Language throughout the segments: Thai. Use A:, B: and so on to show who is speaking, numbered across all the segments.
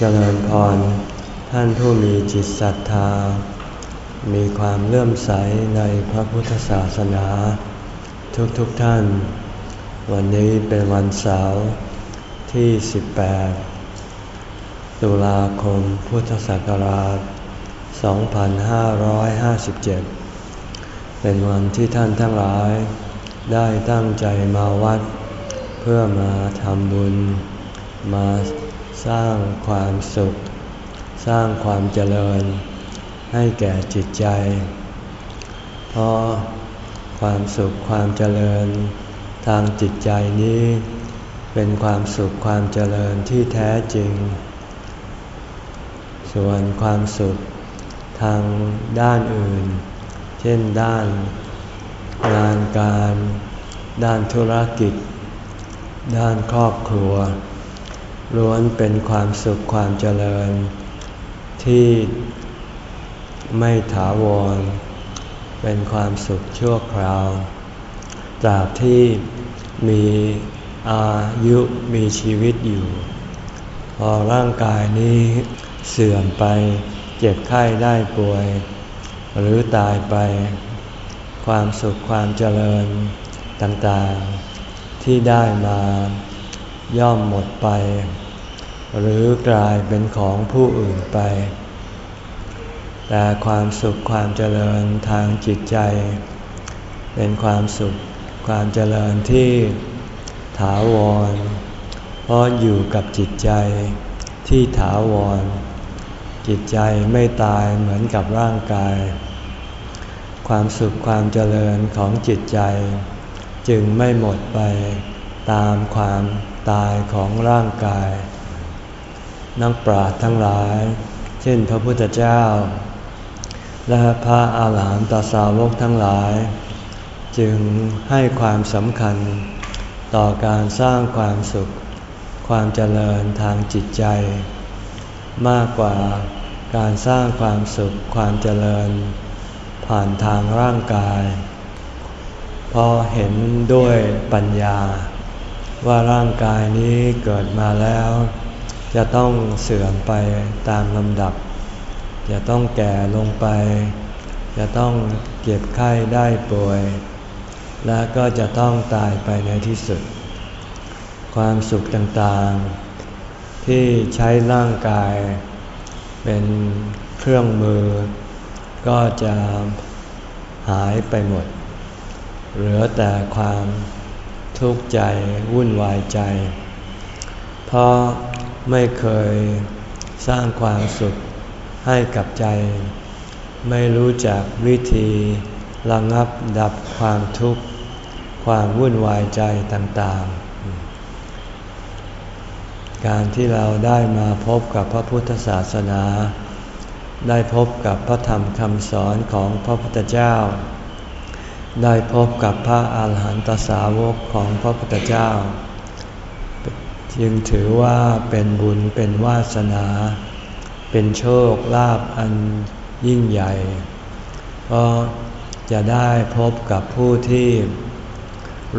A: เจริญพร ท่านผู้มีจิตศรัทธา มีความเลื่อมใสในพระพุทธศาสนา ทุกๆทท่าน วันนี้เป็นวันเสาร์ที่ 18 ตุลาคมพุทธศักราช 2557 เป็นวันที่ท่านทั้งหลาย ได้ตั้งใจมาวัด เพื่อมาทำบุญมา สร้างความสุข สร้างความเจริญ ให้แก่จิตใจ เพราะความสุขความเจริญ ทางจิตใจนี้ เป็นความสุขความเจริญที่แท้จริง ส่วนความสุขทางด้านอื่น เช่นด้านงานการ ด้านธุรกิจ ด้านครอบครัว ล้วนเป็นความสุขความเจริญ ที่ไม่ถาวร เป็นความสุขชั่วคราว ตราบที่มีอายุมีชีวิตอยู่ พอร่างกายนี้เสื่อมไปเจ็บไข้ได้ป่วย หรือตายไป ความสุขความเจริญต่างๆ ที่ได้มาย่อมหมดไป หรือกลายเป็นของผู้อื่นไป แต่ความสุขความเจริญทางจิตใจ เป็นความสุขความเจริญที่ถาวร เพราะอยู่กับจิตใจที่ถาวร จิตใจไม่ตายเหมือนกับร่างกาย ความสุขความเจริญของจิตใจ จึงไม่หมดไปตามความตายของร่างกาย นักปราชญ์ทั้งหลาย เช่นพระพุทธเจ้า และพระอาหารหันตสาวกทั้งหลาย จึงให้ความสำคัญ ต่อการสร้างความสุข ความเจริญทางจิตใจ มากกว่าการสร้างความสุขความเจริญ ผ่านทางร่างกายเพอเห็นด้วยปัญญา ว่าร่างกายนี้เกิดมาแล้ว จะต้องเสื่อมไปตามลำดับ จะต้องแก่ลงไป จะต้องเก็บไข้ได้ป่วย และก็จะต้องตายไปในที่สุด ความสุขต่างๆ ที่ใช้ร่างกาย เป็นเครื่องมือ ก็จะหายไปหมด เหลือแต่ความทุกข์ใจวุ่นวายใจ เพราะ ไม่เคยสร้างความสุขให้กับใจ ไม่รู้จักวิธีระงับดับความทุกข์ ความวุ่นวายใจต่างๆ การที่เราได้มาพบกับพระพุทธศาสนา ได้พบกับพระธรรมคำสอนของพระพุทธเจ้า ได้พบกับพระอาหารหันตสาวกของพระพุทธเจ้า จึงถือว่าเป็นบุญเป็นวาสนา เป็นโชคลาภอันยิ่งใหญ่เพราะจะได้พบกับผู้ที่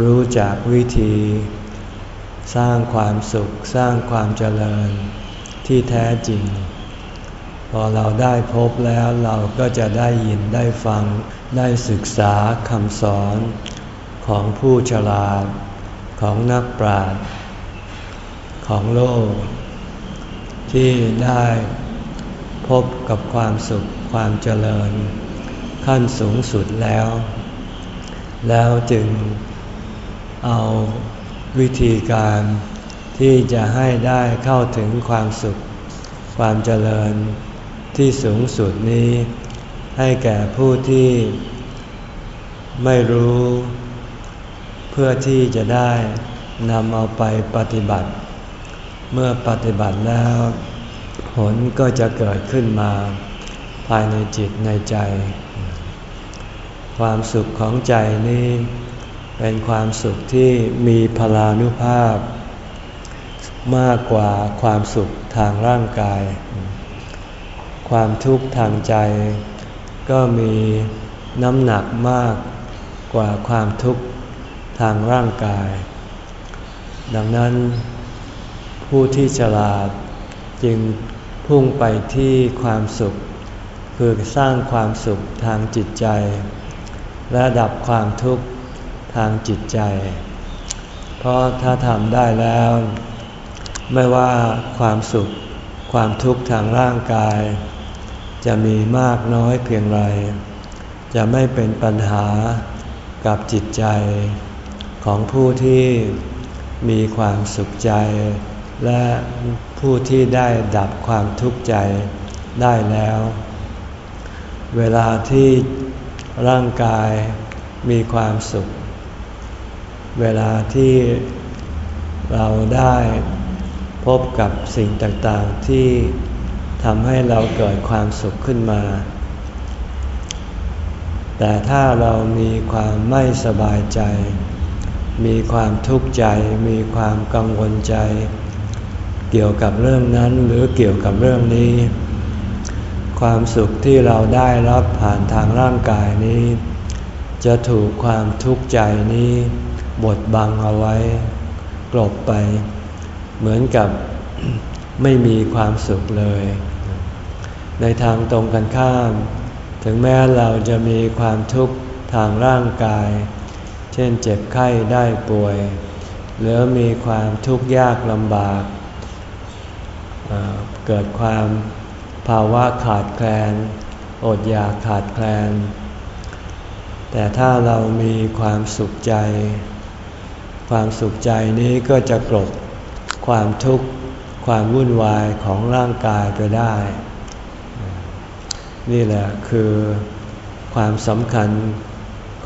A: รู้จักวิธี สร้างความสุขสร้างความเจริญที่แท้จริง พอเราได้พบแล้วเราก็จะได้ยินได้ฟังได้ศึกษาคำสอนของผู้ฉลาดของนักปราชญ์ ของโลก ที่ได้พบกับความสุขความเจริญ ขั้นสูงสุดแล้ว แล้วจึงเอาวิธีการที่จะให้ได้เข้าถึงความสุข ความเจริญที่สูงสุดนี้ ให้แก่ผู้ที่ไม่รู้ เพื่อที่จะได้นำเอาไปปฏิบัติ เมื่อปฏิบัติแล้ว ผลก็จะเกิดขึ้นมา ภายในจิตในใจ ความสุขของใจนี้เป็นความสุขที่มีพลานุภาพ มากกว่าความสุขทางร่างกาย ความทุกข์ทางใจ ก็มีน้ำหนักมากกว่าความทุกข์ทางร่างกาย ดังนั้น ผู้ที่ฉลาด จึงพุ่งไปที่ความสุข คือสร้างความสุขทางจิตใจ และดับความทุกข์ทางจิตใจ เพราะถ้าทำได้แล้ว ไม่ว่าความสุข ความทุกข์ทางร่างกาย จะมีมากน้อยเพียงไร จะไม่เป็นปัญหากับจิตใจของผู้ที่มีความสุขใจ และผู้ที่ได้ดับความทุกข์ใจได้แล้ว เวลาที่ร่างกายมีความสุข เวลาที่เราได้พบกับสิ่งต่างๆที่ทำให้เราเกิดความสุขขึ้นมา แต่ถ้าเรามีความไม่สบายใจ มีความทุกข์ใจ มีความกังวลใจ เกี่ยวกับเรื่องนั้นหรือเกี่ยวกับเรื่องนี้ ความสุขที่เราได้รับผ่านทางร่างกายนี้ จะถูกความทุกข์ใจนี้ บดบังเอาไว้ กลบไป เหมือนกับไม่มีความสุขเลย ในทางตรงกันข้าม ถึงแม้เราจะมีความทุกข์ทางร่างกาย เช่นเจ็บไข้ได้ป่วย หรือมีความทุกข์ยากลำบาก เกิดความภาวะขาดแคลน อดอยากขาดแคลน แต่ถ้าเรามีความสุขใจ ความสุขใจนี้ก็จะกลบความทุกข์ความวุ่นวายของร่างกายไปได้ นี่แหละคือความสำคัญ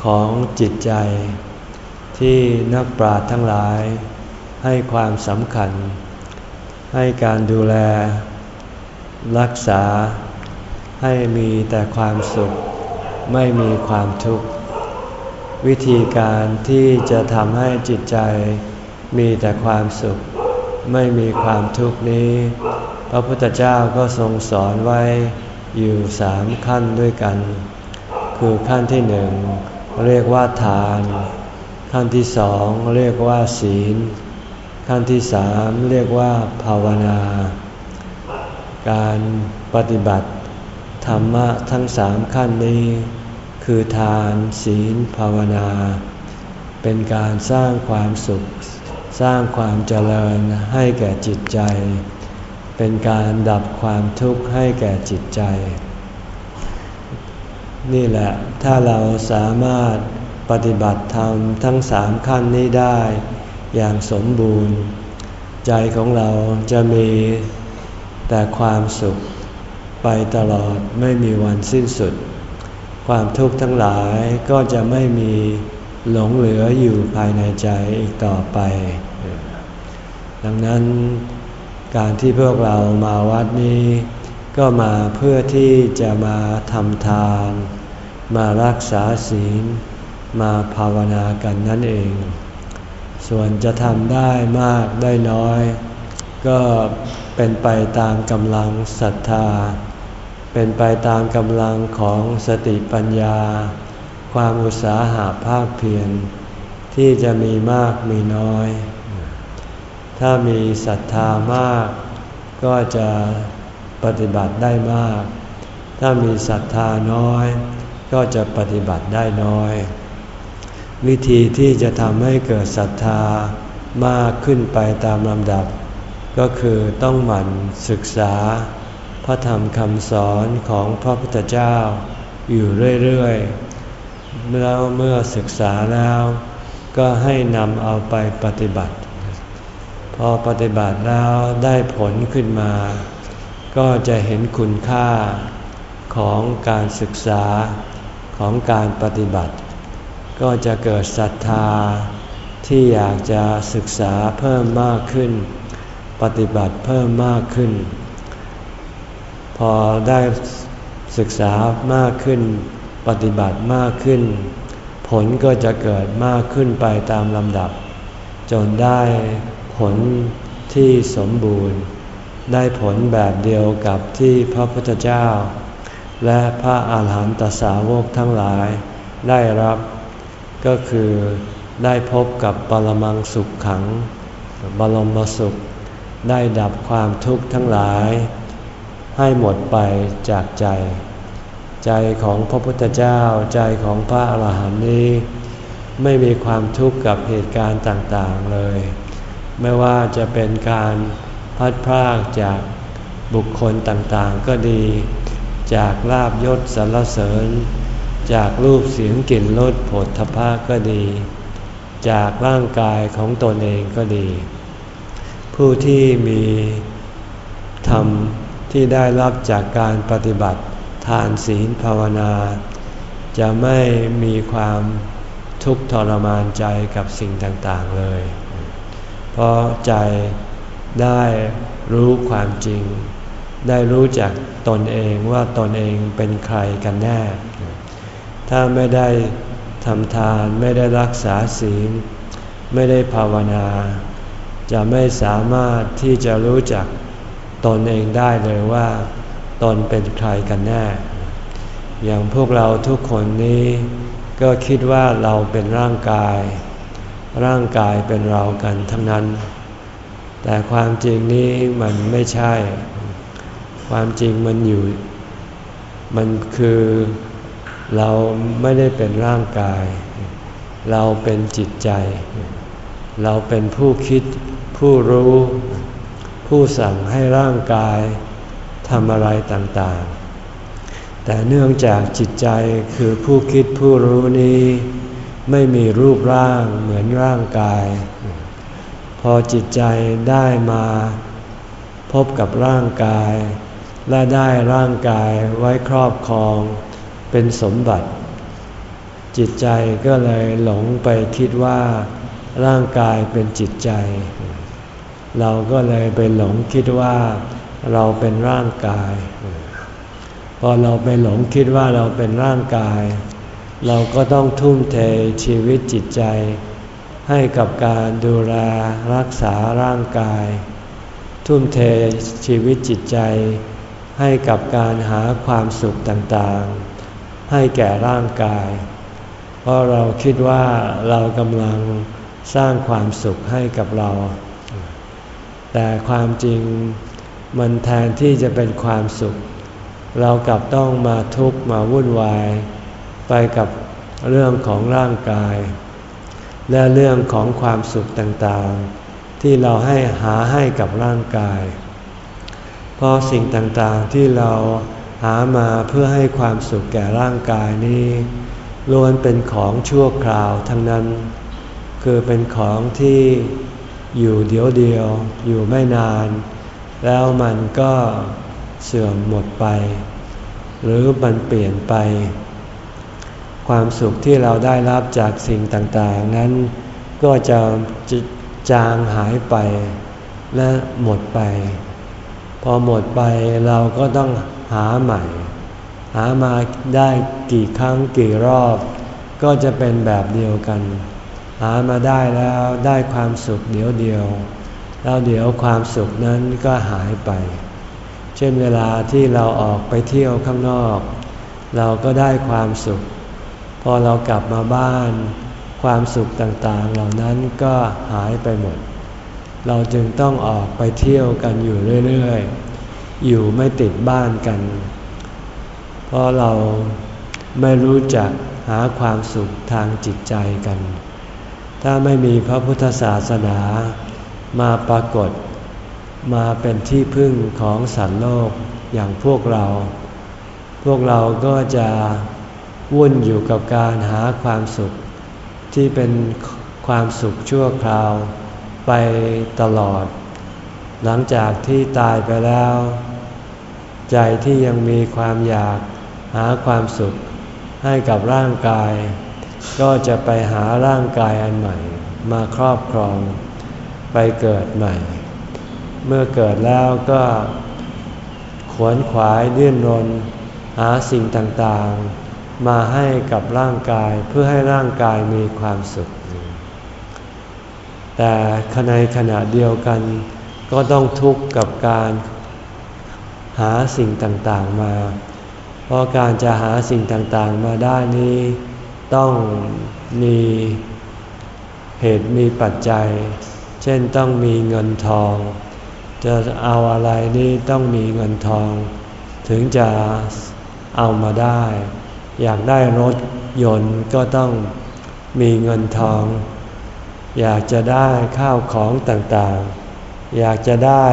A: ของจิตใจ ที่นักปราชญ์ทั้งหลายให้ความสำคัญ ให้การดูแล รักษา ให้มีแต่ความสุข ไม่มีความทุกข์ วิธีการที่จะทำให้จิตใจ มีแต่ความสุข ไม่มีความทุกข์นี้ พระพุทธเจ้าก็ทรงสอนไว้อยู่สามขั้นด้วยกัน คือขั้นที่หนึ่งเรียกว่าทาน ขั้นที่สองเรียกว่าศีล ขั้นที่สามเรียกว่าภาวนา การปฏิบัติ ธรรมะทั้งสามขั้นนี้ คือทานศีลภาวนา เป็นการสร้างความสุข สร้างความเจริญให้แก่จิตใจ เป็นการดับความทุกข์ให้แก่จิตใจ นี่แหละถ้าเราสามารถปฏิบัติธรรมทั้งสามขั้นนี้ได้ อย่างสมบูรณ์ ใจของเราจะมีแต่ความสุขไปตลอดไม่มีวันสิ้นสุด ความทุกข์ทั้งหลายก็จะไม่มีหลงเหลืออยู่ภายในใจอีกต่อไป ดังนั้นการที่พวกเรามาวัดนี้ ก็มาเพื่อที่จะมาทำทาน มารักษาศีล มาภาวนากันนั่นเอง ส่วนจะทำได้มากได้น้อย ก็เป็นไปตามกำลังศรัทธา เป็นไปตามกำลังของสติปัญญา ความอุตสาหะภาคเพียรที่จะมีมากมีน้อย ถ้ามีศรัทธามาก ก็จะปฏิบัติได้มาก ถ้ามีศรัทธาน้อย ก็จะปฏิบัติได้น้อย วิธีที่จะทำให้เกิดศรัทธามากขึ้นไปตามลำดับ ก็คือต้องหมั่นศึกษา พระธรรมคำสอนของพระพุทธเจ้าอยู่เรื่อยๆเมื่อเมื่อศึกษาแล้ว ก็ให้นำเอาไปปฏิบัติ พอปฏิบัติแล้วได้ผลขึ้นมา ก็จะเห็นคุณค่าของการศึกษาของการปฏิบัติ ก็จะเกิดศรัทธาที่อยากจะศึกษาเพิ่มมากขึ้น ปฏิบัติเพิ่มมากขึ้น พอได้ศึกษามากขึ้น ปฏิบัติมากขึ้น ผลก็จะเกิดมากขึ้นไปตามลำดับ จนได้ผลที่สมบูรณ์ ได้ผลแบบเดียวกับที่พระพุทธเจ้า และพระอาหารหันตสาวกทั้งหลายได้รับ ก็คือได้พบกับปรมังสุขขัง บรมสุข ได้ดับความทุกข์ทั้งหลาย ให้หมดไปจากใจ ใจของพระพุทธเจ้าใจของพระอรหันต์นี้ ไม่มีความทุกข์กับเหตุการณ์ต่างๆเลย ไม่ว่าจะเป็นการพัดพรากจากบุคคลต่างๆก็ดี จากลาบยศสรรเสริญ จากรูปเสียงกลิ่นรสผลทพะก็ดี จากร่างกายของตนเองก็ดี ผู้ที่มีธรรมที่ได้รับจากการปฏิบัติทานศีลภาวนา จะไม่มีความทุกข์ทรมานใจกับสิ่งต่างๆเลย เพราะใจได้รู้ความจริง ได้รู้จักตนเองว่าตนเองเป็นใครกันแน่ ถ้าไม่ได้ทำทานไม่ได้รักษาศีล ไม่ได้ภาวนา จะไม่สามารถที่จะรู้จักตนเองได้เลยว่า ตนเป็นใครกันแน่ อย่างพวกเราทุกคนนี้ ก็คิดว่าเราเป็นร่างกาย ร่างกายเป็นเรากันทั้งนั้น แต่ความจริงนี้มันไม่ใช่ ความจริงมันอยู่ มันคือ เราไม่ได้เป็นร่างกาย เราเป็นจิตใจ เราเป็นผู้คิด ผู้รู้ ผู้สั่งให้ร่างกายทำอะไรต่างๆ แต่เนื่องจากจิตใจคือผู้คิดผู้รู้นี้ ไม่มีรูปร่างเหมือนร่างกาย พอจิตใจได้มาพบกับร่างกาย และได้ร่างกายไว้ครอบครอง เป็นสมบัติ จิตใจก็เลยหลงไปคิดว่าร่างกายเป็นจิตใจ เราก็เลยไปหลงคิดว่าเราเป็นร่างกาย พอเราไปหลงคิดว่าเราเป็นร่างกาย เราก็ต้องทุ่มเทชีวิตจิตใจ ให้กับการดูแลรักษาร่างกาย ทุ่มเทชีวิตจิตใจ ให้กับการหาความสุขต่างๆ ให้แก่ร่างกาย เพราะเราคิดว่าเรากำลังสร้างความสุขให้กับเรา แต่ความจริงมันแทนที่จะเป็นความสุข เรากลับต้องมาทุกข์มาวุ่นวาย ไปกับเรื่องของร่างกาย และเรื่องของความสุขต่างๆ ที่เราให้หาให้กับร่างกาย เพราะสิ่งต่างๆที่เรา หามาเพื่อให้ความสุขแก่ร่างกายนี้ล้วนเป็นของชั่วคราวทั้งนั้น คือเป็นของที่อยู่เดียวเดียว อยู่ไม่นาน แล้วมันก็เสื่อมหมดไป หรือมันเปลี่ยนไป ความสุขที่เราได้รับจากสิ่งต่างๆ นั้นก็จะจางหายไปและหมดไป พอหมดไปเราก็ต้อง หาใหม่ หามาได้กี่ครั้งกี่รอบ ก็จะเป็นแบบเดียวกัน หามาได้แล้วได้ความสุขเดียวเดียว แล้วเดี๋ยวความสุขนั้นก็หายไป เช่นเวลาที่เราออกไปเที่ยวข้างนอก เราก็ได้ความสุข พอเรากลับมาบ้านความสุขต่างๆ เหล่านั้นก็หายไปหมด เราจึงต้องออกไปเที่ยวกันอยู่เรื่อย ๆ อยู่ไม่ติดบ้านกัน เพราะเราไม่รู้จักหาความสุขทางจิตใจกัน ถ้าไม่มีพระพุทธศาสนามาปรากฏ มาเป็นที่พึ่งของสัตว์โลกอย่างพวกเรา พวกเราก็จะวุ่นอยู่กับการหาความสุข ที่เป็นความสุขชั่วคราวไปตลอด หลังจากที่ตายไปแล้ว ใจที่ยังมีความอยากหาความสุขให้กับร่างกาย ก็จะไปหาร่างกายอันใหม่ มาครอบครอง ไปเกิดใหม่ เมื่อเกิดแล้วก็ขวนขวายดิ้นรน หาสิ่งต่างๆ มาให้กับร่างกายเพื่อให้ร่างกายมีความสุข แต่ในขณะเดียวกัน ก็ต้องทุกข์กับการ หาสิ่งต่างๆมา เพราะการจะหาสิ่งต่างๆมาได้นี้ ต้องมีเหตุมีปัจจัย เช่นต้องมีเงินทอง จะเอาอะไรนี่ต้องมีเงินทอง ถึงจะเอามาได้ อยากได้รถยนต์ก็ต้องมีเงินทอง อยากจะได้ข้าวของต่างๆ อยากจะได้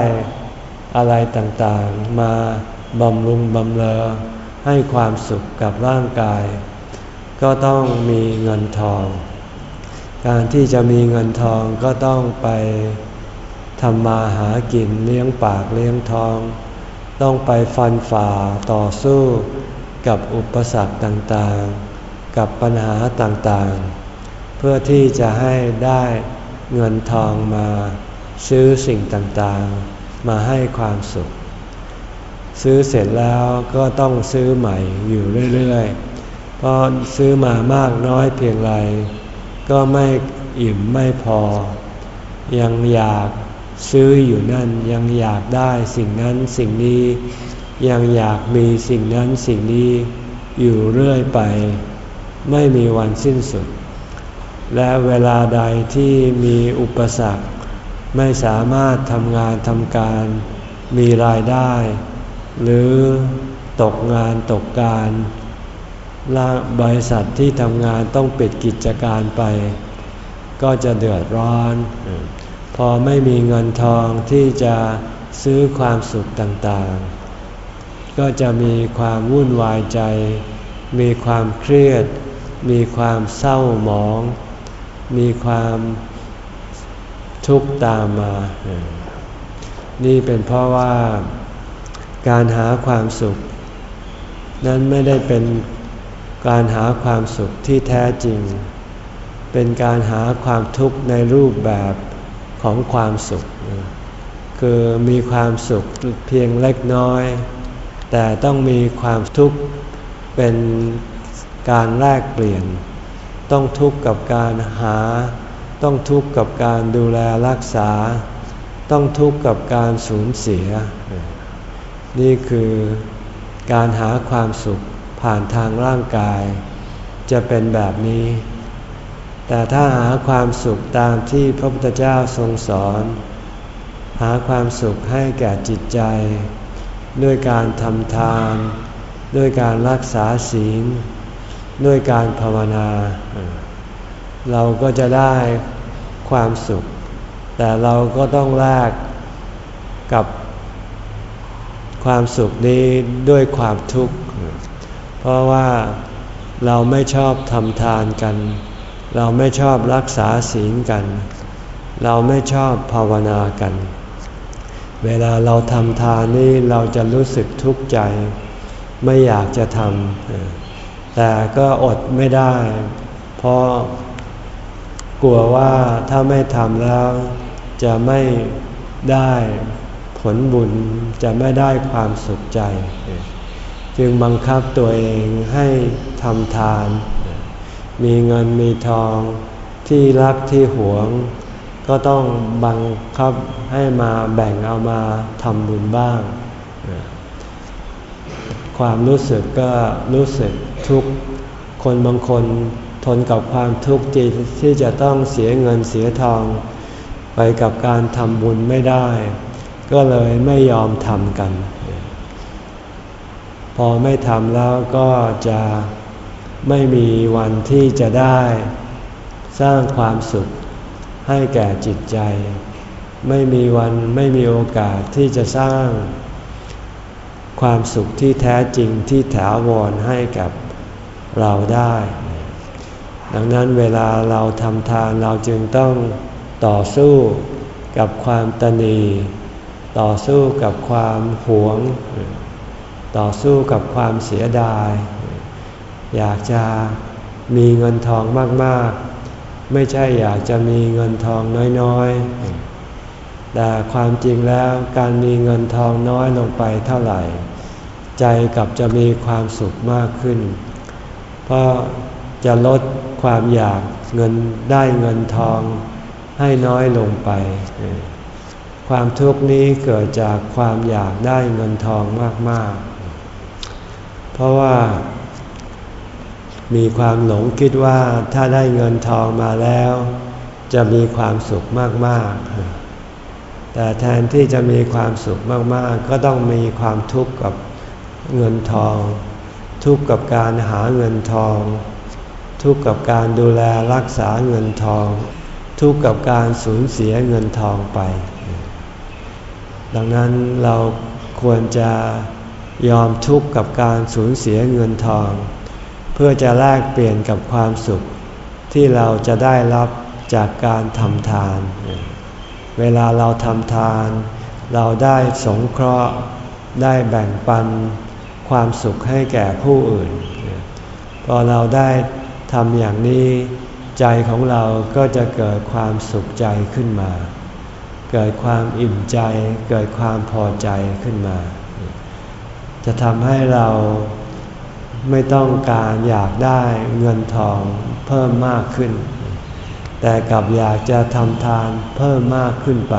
A: อะไรต่างๆ มาบำรุงบำเรอให้ความสุขกับร่างกาย ก็ต้องมีเงินทอง การที่จะมีเงินทองก็ต้องไปทำมาหากินเลี้ยงปากเลี้ยงท้อง ต้องไปฟันฝ่าต่อสู้กับอุปสรรคต่างๆ กับปัญหาต่างๆ เพื่อที่จะให้ได้เงินทองมาซื้อสิ่งต่างๆ มาให้ความสุข ซื้อเสร็จแล้วก็ต้องซื้อใหม่อยู่เรื่อยๆเพราะซื้อมามากน้อยเพียงไร ก็ไม่อิ่มไม่พอ ยังอยากซื้ออยู่นั่นยังอยากได้สิ่งนั้นสิ่งนี้ ยังอยากมีสิ่งนั้นสิ่งนี้อยู่เรื่อยไป ไม่มีวันสิ้นสุด และเวลาใดที่มีอุปสรรค ไม่สามารถทำงานทำการมีรายได้ หรือตกงานตกการลบริษัทที่ทำงานต้องปิดกิจการไป ก็จะเดือดร้อน พอไม่มีเงินทองที่จะซื้อความสุขต่างๆ ก็จะมีความวุ่นวายใจ มีความเครียด มีความเศร้าหมอง มีความ ทุกข์ตามมา นี่เป็นเพราะว่าการหาความสุข นั้นไม่ได้เป็นการหาความสุขที่แท้จริง เป็นการหาความทุกข์ในรูปแบบของความสุข คือมีความสุขเพียงเล็กน้อย แต่ต้องมีความทุกข์เป็นการแลกเปลี่ยน ต้องทุกข์กับการหา ต้องทุกข์กับการดูแลรักษา ต้องทุกข์กับการสูญเสีย นี่คือการหาความสุขผ่านทางร่างกาย จะเป็นแบบนี้ แต่ถ้าหาความสุขตามที่พระพุทธเจ้าทรงสอน หาความสุขให้แก่จิตใจ ด้วยการทำทาน ด้วยการรักษาศีล ด้วยการภาวนา เราก็จะได้ความสุข แต่เราก็ต้องแลกกับความสุขนี้ด้วยความทุกข์ เพราะว่าเราไม่ชอบทำทานกัน เราไม่ชอบรักษาศีลกัน เราไม่ชอบภาวนากัน เวลาเราทำทานนี่เราจะรู้สึกทุกข์ใจ ไม่อยากจะทำแต่ก็อดไม่ได้ เพราะ กลัวว่าถ้าไม่ทำแล้ว จะไม่ได้ผลบุญจะไม่ได้ความสุขใจ จึงบังคับตัวเองให้ทำทาน มีเงินมีทองที่รักที่หวง ก็ต้องบังคับให้มาแบ่งเอามาทำบุญบ้าง ความรู้สึกก็รู้สึกทุกคนบางคน ทนกับความทุกข์ที่ที่จะต้องเสียเงินเสียทอง ไปกับการทำบุญไม่ได้ ก็เลยไม่ยอมทำกัน พอไม่ทำแล้วก็จะไม่มีวันที่จะได้สร้างความสุขให้แก่จิตใจ ไม่มีวันไม่มีโอกาสที่จะสร้างความสุขที่แท้จริงที่ถาวรให้กับเราได้ ดังนั้นเวลาเราทำทานเราจึงต้องต่อสู้กับความตนีต่อสู้กับความหวง ต่อสู้กับความเสียดาย อยากจะมีเงินทองมากๆ ไม่ใช่อยากจะมีเงินทองน้อยๆ แต่ความจริงแล้วการมีเงินทองน้อยลงไปเท่าไหร่ ใจกับจะมีความสุขมากขึ้น เพราะจะลด ความอยากเงินได้เงินทองให้น้อยลงไป ความทุกข์นี้เกิดจากความอยากได้เงินทองมาก ๆ เพราะว่า มีความหลงคิดว่าถ้าได้เงินทองมาแล้ว จะมีความสุขมาก ๆแแต่แทนที่จะมีความสุขมาก ๆ ก็ต้องมีความทุกข์กับเงินทอง ทุกข์กับการหาเงินทอง ทุกข์กับการดูแลรักษาเงินทอง ทุกข์กับการสูญเสียเงินทองไป ดังนั้นเราควรจะยอมทุกข์กับการสูญเสียเงินทอง เพื่อจะแลกเปลี่ยนกับความสุข ที่เราจะได้รับจากการทำทาน เวลาเราทำทาน เราได้สงเคราะห์ได้แบ่งปันความสุขให้แก่ผู้อื่น พอเราได้ ทำอย่างนี้ใจของเราก็จะเกิดความสุขใจขึ้นมา เกิดความอิ่มใจ เกิดความพอใจขึ้นมา จะทำให้เราไม่ต้องการอยากได้เงินทองเพิ่มมากขึ้น แต่กลับอยากจะทำทานเพิ่มมากขึ้นไป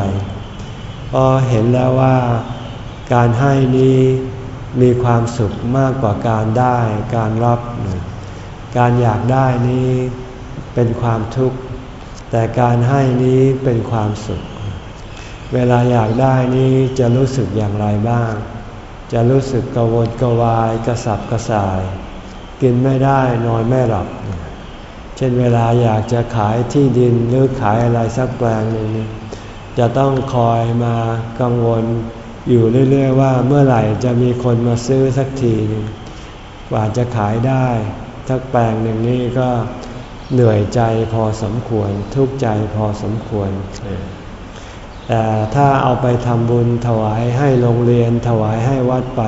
A: เพราะเห็นแล้วว่าการให้นี้มีความสุขมากกว่าการได้การรับ การอยากได้นี้เป็นความทุกข์ แต่การให้นี้เป็นความสุข เวลาอยากได้นี้จะรู้สึกอย่างไรบ้าง จะรู้สึกกระวนกระวายกระสับกระส่าย กินไม่ได้นอนไม่หลับ เช่นเวลาอยากจะขายที่ดินหรือขายอะไรสักแปลงหนึ่งจะต้องคอยมากังวลอยู่เรื่อย ๆ ว่าเมื่อไหร่จะมีคนมาซื้อสักทีกว่าจะขายได้ ทักแปลงหนึ่งนี่ก็เหนื่อยใจพอสมควรทุกข์ใจพอสมควร แต่ถ้าเอาไปทำบุญถวายให้โรงเรียนถวายให้วัดไป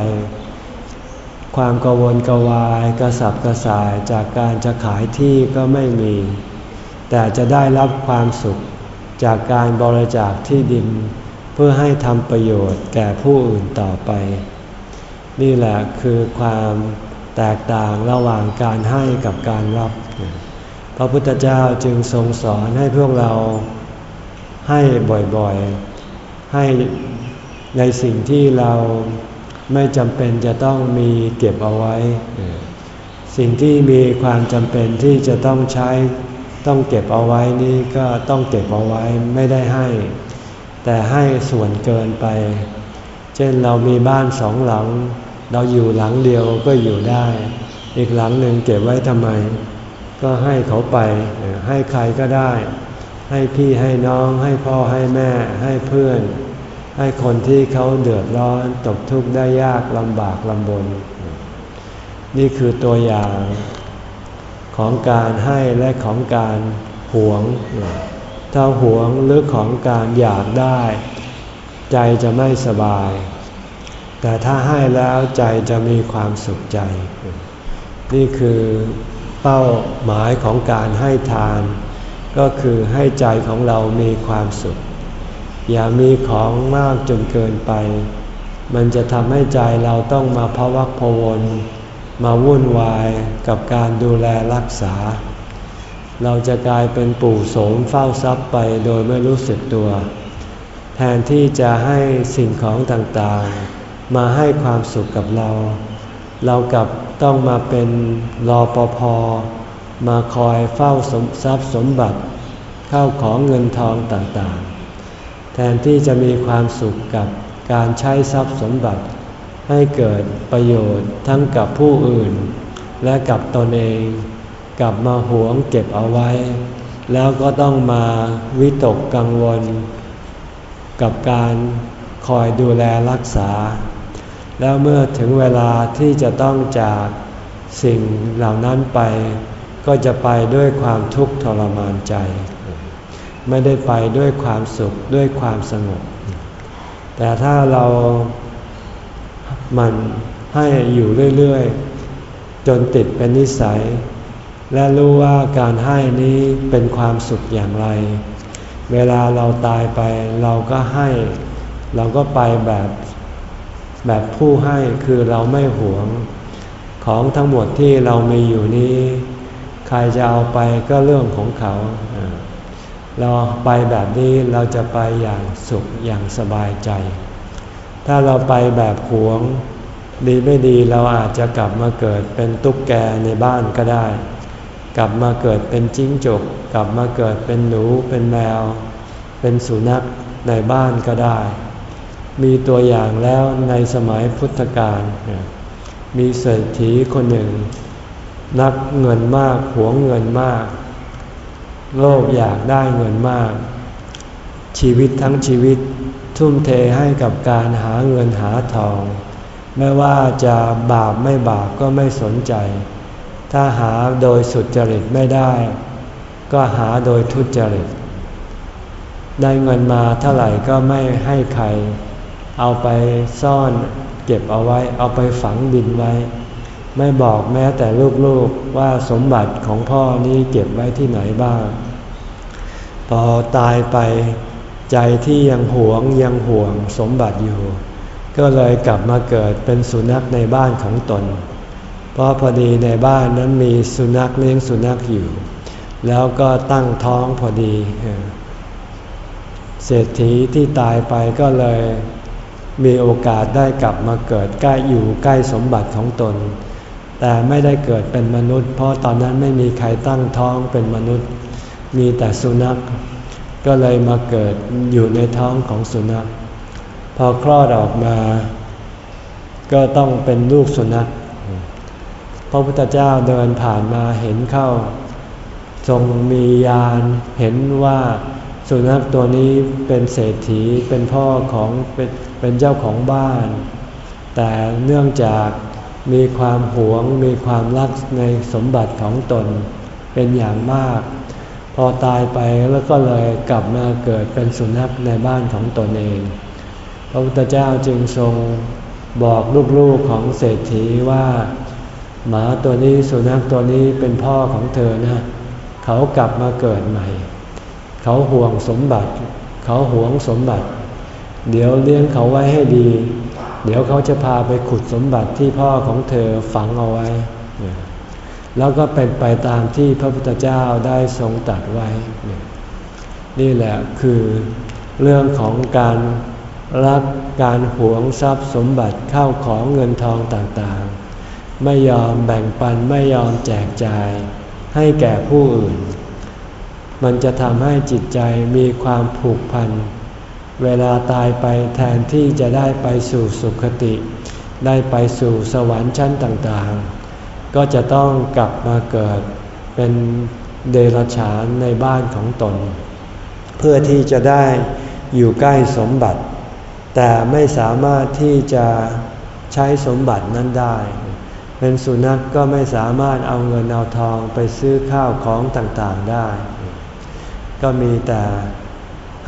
A: ความกังวลกวายกระสับกระส่ายจากการจะขายที่ก็ไม่มี แต่จะได้รับความสุขจากการบริจาคที่ดิน เพื่อให้ทำประโยชน์แก่ผู้อื่นต่อไป นี่แหละคือความ แตกต่างระหว่างการให้กับการรับ พระพุทธเจ้าจึงทรงสอนให้พวกเราให้บ่อยๆ ให้ในสิ่งที่เราไม่จำเป็นจะต้องมีเก็บเอาไว้ สิ่งที่มีความจำเป็นที่จะต้องใช้ต้องเก็บเอาไว้นี่ก็ต้องเก็บเอาไว้ไม่ได้ให้ แต่ให้ส่วนเกินไป เช่นเรามีบ้านสองหลัง เราอยู่หลังเดียวก็อยู่ได้ อีกหลังหนึ่งเก็บไว้ทำไม ก็ให้เขาไปให้ใครก็ได้ ให้พี่ให้น้อง ให้พ่อให้แม่ ให้เพื่อน ให้คนที่เขาเดือดร้อนตกทุกข์ได้ยากลำบากลำบน นี่คือตัวอย่างของการให้และของการหวง ถ้าหวงหรือของการอยากได้ ใจจะไม่สบาย แต่ถ้าให้แล้วใจจะมีความสุขใจ นี่คือเป้าหมายของการให้ทาน ก็คือให้ใจของเรามีความสุข อย่ามีของมากจนเกินไป มันจะทำให้ใจเราต้องมาพวักพวนมาวุ่นวายกับการดูแลรักษา เราจะกลายเป็นปู่โสมเฝ้าทรัพย์ไปโดยไม่รู้สึกตัว แทนที่จะให้สิ่งของต่างๆ มาให้ความสุขกับเรา เรากลับต้องมาเป็นรอปภมาคอยเฝ้าสมทรัพย์สมบัติเข้าของเงินทองต่างๆ แทนที่จะมีความสุขกับการใช้ทรัพย์สมบัติ ให้เกิดประโยชน์ทั้งกับผู้อื่น และกับตนเองกลับมาหวงเก็บเอาไว้ แล้วก็ต้องมาวิตกกังวล กับการคอยดูแลรักษา แล้วเมื่อถึงเวลาที่จะต้องจากสิ่งเหล่านั้นไป ก็จะไปด้วยความทุกข์ทรมานใจ ไม่ได้ไปด้วยความสุขด้วยความสงบ แต่ถ้าเรามันให้อยู่เรื่อยๆ จนติดเป็นนิสัย และรู้ว่าการให้นี้เป็นความสุขอย่างไร เวลาเราตายไปเราก็ให้ เราก็ไปแบบ แบบผู้ให้คือเราไม่หวง ของทั้งหมดที่เรามีอยู่นี้ ใครจะเอาไปก็เรื่องของเขา เราไปแบบนี้เราจะไปอย่างสุขอย่างสบายใจ ถ้าเราไปแบบหวง ดีไม่ดีเราอาจจะกลับมาเกิดเป็นตุ๊กแกในบ้านก็ได้ กลับมาเกิดเป็นจิ้งจก กลับมาเกิดเป็นหนูเป็นแมว เป็นสุนัขในบ้านก็ได้ มีตัวอย่างแล้วในสมัยพุทธกาลมีเศรษฐีคนหนึ่ง นักเงินมากหวงเงินมาก โลภอยากได้เงินมาก ชีวิตทั้งชีวิตทุ่มเทให้กับการหาเงินหาทอง ไม่ว่าจะบาปไม่บาปก็ไม่สนใจ ถ้าหาโดยสุดจริตไม่ได้ ก็หาโดยทุจริต ได้เงินมาเท่าไหร่ก็ไม่ให้ใคร เอาไปซ่อนเก็บเอาไว้ เอาไปฝังดินไว้ ไม่บอกแม้แต่ลูกๆว่าสมบัติของพ่อนี้เก็บไว้ที่ไหนบ้าง พอตายไปใจที่ยังหวงยังห่วงสมบัติอยู่ ก็เลยกลับมาเกิดเป็นสุนัขในบ้านของตน เพราะพอดีในบ้านนั้นมีสุนัขเลี้ยงสุนัขอยู่ แล้วก็ตั้งท้องพอดี เศรษฐีที่ตายไปก็เลย มีโอกาสได้กลับมาเกิดใกล้อยู่ใกล้สมบัติของตน แต่ไม่ได้เกิดเป็นมนุษย์ เพราะตอนนั้นไม่มีใครตั้งท้องเป็นมนุษย์ มีแต่สุนัข ก็เลยมาเกิดอยู่ในท้องของสุนัข พอคลอดออกมา ก็ต้องเป็นลูกสุนัขพระพุทธเจ้าเดินผ่านมาเห็นเข้า ทรงมียานเห็นว่าสุนัขตัวนี้เป็นเศรษฐีเป็นพ่อของเป็น เป็นเจ้าของบ้าน แต่เนื่องจากมีความหวงมีความรักในสมบัติของตนเป็นอย่างมาก พอตายไปแล้วก็เลยกลับมาเกิดเป็นสุนัขในบ้านของตนเอง พระพุทธเจ้าจึงทรงบอกลูกๆของเศรษฐีว่า หมาตัวนี้สุนัขตัวนี้เป็นพ่อของเธอนะเขากลับมาเกิดใหม่ เขาห่วงสมบัติ เขาห่วงสมบัติ เดี๋ยวเลี้ยงเขาไว้ให้ดี เดี๋ยวเขาจะพาไปขุดสมบัติที่พ่อของเธอฝังเอาไว้ แล้วก็เป็นไปตามที่พระพุทธเจ้าได้ทรงตัดไว้ นี่แหละคือเรื่องของการรักการหวงทรัพย์สมบัติเข้าของเงินทองต่างๆ ไม่ยอมแบ่งปันไม่ยอมแจกจ่ายให้แก่ผู้อื่น มันจะทำให้จิตใจมีความผูกพันเเวลาตายไปแทนที่จะได้ไปสู่สุคติ ได้ไปสู่สวรรค์ชั้นต่างๆ ก็จะต้องกลับมาเกิดเป็นเดรัจฉานในบ้านของตน เพื่อที่จะได้อยู่ใกล้สมบัติ แต่ไม่สามารถที่จะใช้สมบัตินั้นได้ เป็นสุนัขกก็ไม่สามารถเอาเงินเอาทองไปซื้อข้าวของต่างๆได้ ก็มีแต่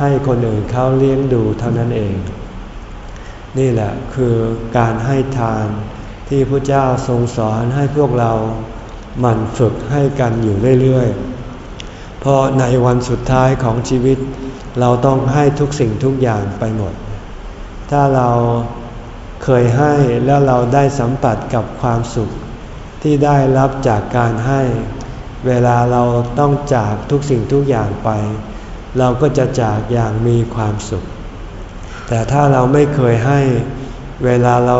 A: ให้คนอื่นเขาเลี้ยงดูเท่านั้นเอง นี่แหละคือการให้ทานที่พระเจ้าทรงสอนให้พวกเราหมั่นฝึกให้กันอยู่เรื่อยๆ เพราะในวันสุดท้ายของชีวิต เราต้องให้ทุกสิ่งทุกอย่างไปหมด ถ้าเราเคยให้แล้วเราได้สัมผัสกับความสุขที่ได้รับจากการให้ เวลาเราต้องจากทุกสิ่งทุกอย่างไป เราก็จะจากอย่างมีความสุข แต่ถ้าเราไม่เคยให้เวลาเรา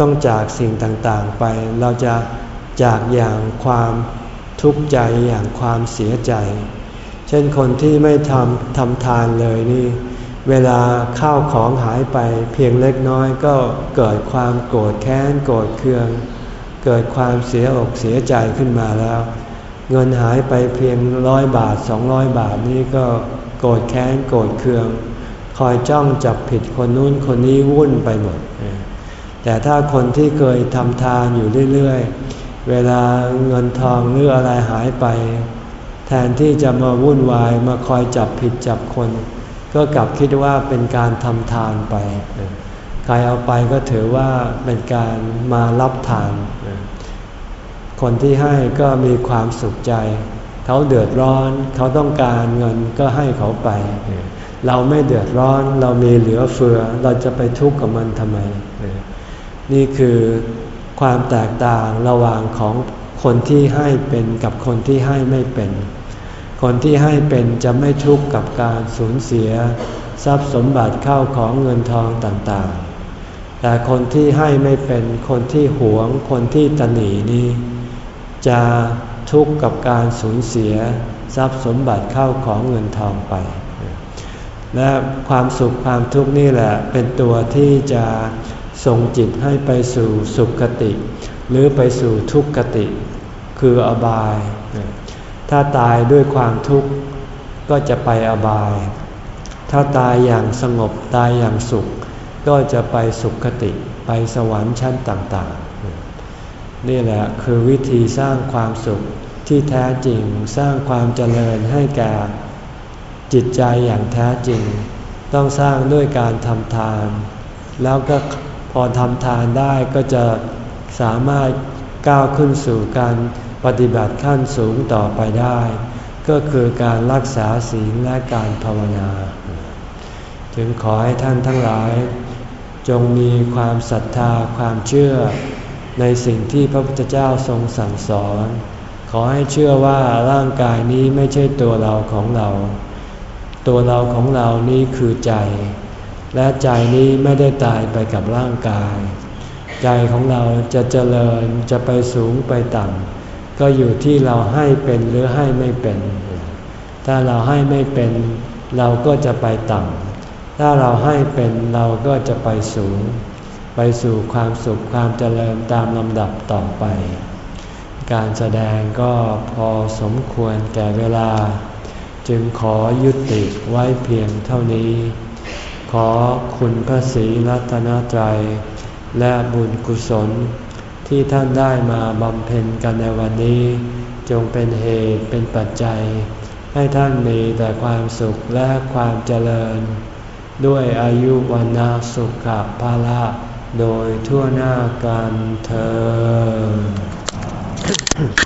A: ต้องจากสิ่งต่างๆไป เราจะจากอย่างความทุกข์ใจอย่างความเสียใจ เช่นคนที่ไม่ทำทำทานเลยนี่ เวลาข้าวของหายไปเพียงเล็กน้อยก็เกิดความโกรธแค้นโกรธเคือง เกิดความเสียอกเสียใจขึ้นมาแล้ว เงินหายไปเพียงร้อยบาทสองร้อยบาทนี่ก็โกรธแค้นโกรธเคือง คอยจ้องจับผิดคนนู้นคนนี้วุ่นไปหมด แต่ถ้าคนที่เคยทำทานอยู่เรื่อยๆ เวลาเงินทองหรืออะไรหายไป แทนที่จะมาวุ่นวายมาคอยจับผิดจับคน ก็กลับคิดว่าเป็นการทำทานไป ใครเอาไปก็ถือว่าเป็นการมารับทาน คนที่ให้ก็มีความสุขใจ เขาเดือดร้อน เขาต้องการเงินก็ให้เขาไป เราไม่เดือดร้อน เรามีเหลือเฟือ เราจะไปทุกข์กับมันทำไม นี่คือความแตกต่างระหว่างของคนที่ให้เป็นกับคนที่ให้ไม่เป็น คนที่ให้เป็นจะไม่ทุกข์กับการสูญเสีย ทรัพย์สมบัติเข้าของเงินทองต่างๆ แต่คนที่ให้ไม่เป็น คนที่หวง คนที่ตนีนี้ จะทุกข์กับการสูญเสียทรัพย์สมบัติเข้าของเงินทองไป และความสุขความทุกข์นี่แหละเป็นตัวที่จะส่งจิตให้ไปสู่สุขคติ หรือไปสู่ทุกขติ คืออบาย ถ้าตายด้วยความทุกข์ก็จะไปอบาย ถ้าตายอย่างสงบตายอย่างสุข ก็จะไปสุขคติไปสวรรค์ชั้นต่าง นี่แหละคือวิธีสร้างความสุขที่แท้จริงสร้างความเจริญให้แก่ จิตใจอย่างแท้จริง ต้องสร้างด้วยการทำทาน แล้วก็พอทำทานได้ก็จะสามารถก้าวขึ้นสู่การปฏิบัติขั้นสูงต่อไปได้ ก็คือการรักษาศีลและการภาวนา จึงขอให้ท่านทั้งหลาย จงมีความศรัทธาความเชื่อ ในสิ่งที่พระพุทธเจ้าทรงสั่งสอน ขอให้เชื่อว่าร่างกายนี้ไม่ใช่ตัวเราของเรา ตัวเราของเรานี้คือใจ และใจนี้ไม่ได้ตายไปกับร่างกาย ใจของเราจะเจริญจะไปสูงไปต่ำก็อยู่ที่เราให้เป็นหรือให้ไม่เป็น ถ้าเราให้ไม่เป็น เราก็จะไปต่ำถ้าเราให้เป็นเราก็จะไปสูง ไปสู่ความสุขความเจริญตามลำดับต่อไป การแสดงก็พอสมควรแก่เวลา จึงขอยุติไว้เพียงเท่านี้ ขอคุณพระศรีรัตนตรัย และบุญกุศล ที่ท่านได้มาบำเพ็ญกันในวันนี้ จงเป็นเหตุเป็นปัจจัย ให้ท่านมีแต่ความสุขและความเจริญ ด้วยอายุวันนาสุขภาละ โดยทั่วหน้ากันเธอ